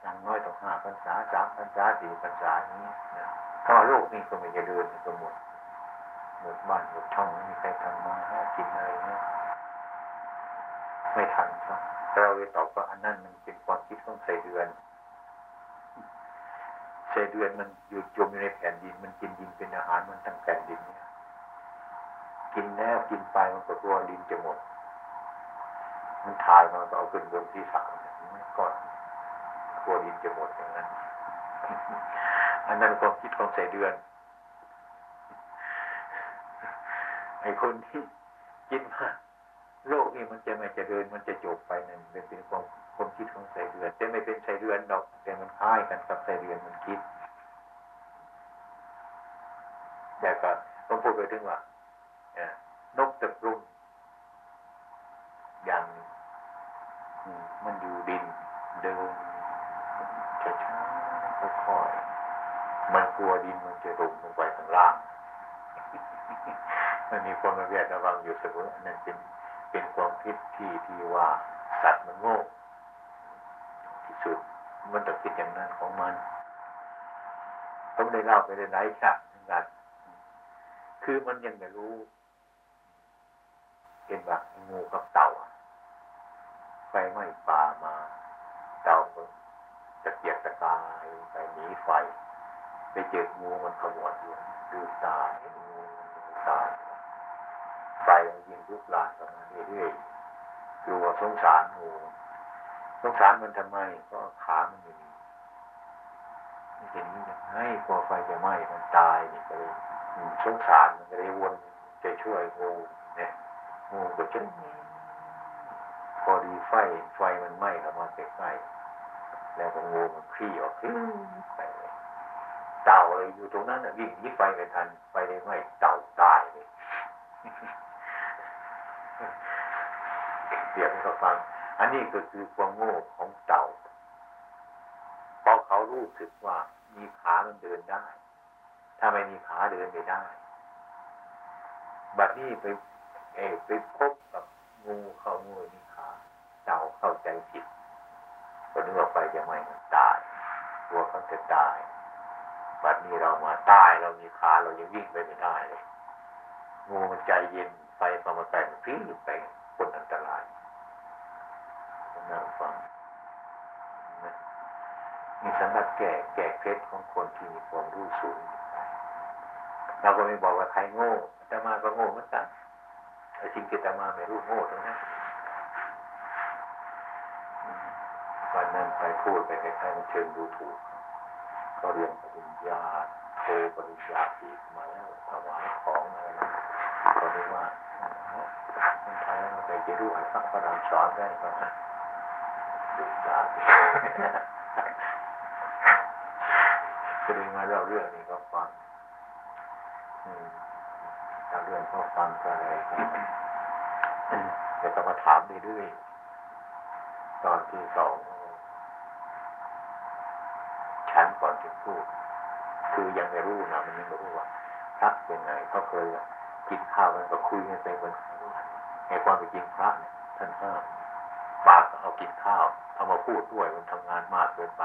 อย่างน้อยต้องห้าพรรษาสามพรรษาสี่พรรษาอย่างนี้นะถ้าโลกนี้ก็ไม่จะเดินก็หมดหมดบ้านหมดช่องไม่มีใครทำมาหากินอะไรเนี่ยไม่ทันครับเราเลยตอบว่าอันนั้นมันเป็นความคิดของใส่เดือน ใส่เดือนมันอยู่จมอยู่ในแผ่นดิน มันกินดินเป็นอาหารมันทั้งแผ่นดินเนี่ยกินแล้วกินไปมันก็ตัวดินจะหมด มันถ่ายมันก็เอาขึ้นบนที่สามมันก่อนตัวดินจะหมดอย่างนั้น อันนั้นความคิดของใส่เดือนไอ้คนที่คิดว่าโลกนี้มันจะไม่เจริญมันจะจบไปนั่นเป็นเป็นความ ความคิดของใส่เดือนแต่ไม่เป็นใส่เดือนดอก แต่มันคล้ายกันกับใส่เดือนมันคิดแต่ก็ต้องพูดไปถึงว่านกตะกรุมอย่างมันอยู่ดินเดินช้าๆค่อยๆมันกลัวดินมันจะลงลงไปข้างล่างมันมีคนมาเรียกระวังอยู่เสมอนั่นเป็นเป็นความคิดที่ที่ว่าสัตว์มันโง่ มันต้องคิดอย่างนั้นของมันผมได้เล่าไปหลายฉากเหมือนกันคือมันยังไม่รู้เป็นว่างูกับเต่าไฟไหม้ป่ามา เต่าจะเกียกตะกายไปหนีไฟ ไปเจองูมันขมวดอยู่ดูตาเห็นงูมันตาไฟมันยิงลุกลามกันมาเรื่อยๆกลัวสงสารงู สงสารมันทำไมก็ขามันอยู่นี่ไม่เห็นยังไงกลัวไฟจะไหม้มันตายนี่ก็เลยสงสารมันก็เลยวนจะช่วยงูเนี่ยงูก็จะพอดีไฟไฟมันไหม้แล้วมาใกล้ๆแล้วก็งูมันคลี่ออกขึ้นไปเลยเต่าเลยอยู่ตรงนั้นวิ่งหนีไฟไม่ทันไฟเลยไหม้เต่าตายเลยเดี๋ยวให้เขาฟัง อันนี้ก็คือความโง่ของเต่าเพอเขารู้สึกว่ามีขามันเดินได้ ถ้าไม่มีขาเดินไม่ได้ บัดนี้ไปเอไปพบกับงูเขางูมีขาเต่าเข้าใจผิดก็นึกว่าไปจะไม่ตาย ตัวเขาจะตายบัดนี้เรามาตายเรามีขาเรายังวิ่งไปไม่ได้เลยงูมันใจเย็นไปพอมาแต่งฟิ้งไปคนอันตราย นั่งฟังนี่สำหรับแก่แก่เคล็ดของคนที่มีความรู้สูงเราก็ไม่บอกว่าใครโง่แต่มาก็โง่เหมือนกันแต่จริงๆแต่มาไม่รู้โง่ตรงนั้นวันนั้นไปพูดไปใครๆมันเชิงดูถูก ก็เรียนปริญญาโทปริญญาอีกมาแล้วถวายของอะไรนะก็เรียกว่าคนไทยมันไปจะรู้ให้พระประดามสอนได้ก็ดูดา ก็เลยมาเล่าเรื่องนี้ก็ฟังเล่าเรื่องก็ฟังก็เลยเดี๋ยวก็มาถามเรื่อยๆตอนที่สองชั้นก่อนจะพูด คือยังไม่รู้นะมันยังไม่รู้ว่าพระเป็นไงเขาเคยกินข้าวกันก็คุยกันไปเหมือนในความเป็นจริงพระเนี่ยท่านห้ามปากเอากินข้าว เอามาพูดด้วยมันทำงานมากเกินไป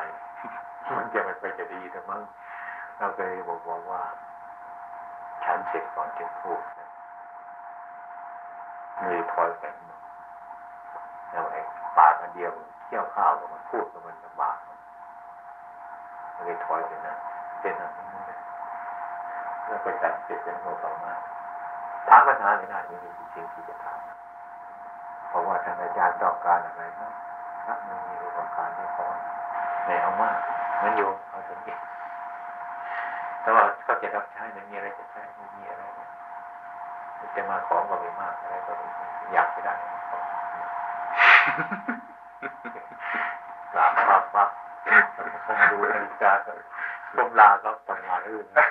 มันจะไม่ไปจะดีทั้งมั้งเราเคยบอกว่า ฉันเสร็จก่อนจะพูดมือถอยไปแล้วไอ้ปากอันเดียวเที่ยวข้าวมันพูดมันลำบากเลยถอยไปนะเป็นอะไรนี่แล้วก็จัดเสร็จเป็นโมต่อมาถามปัญหาในหน้านี้มีสิ่งที่จะถามเพราะว่าท่านอาจารย์ต้องการอะไรนะ พระมันมีต้องการให้พอไหนเอามากมันโยมเอาสังเกตแต่ว่าก็จะรับใช้มันมีอะไรจะใช้ไม่มีอะไรจะมาของก็ไม่มากอะไรก็อยากไปได้ของกราบปั๊บปั๊บคงดูนาฬิกาก่อนก้มลาครับทำงานอื่นนะ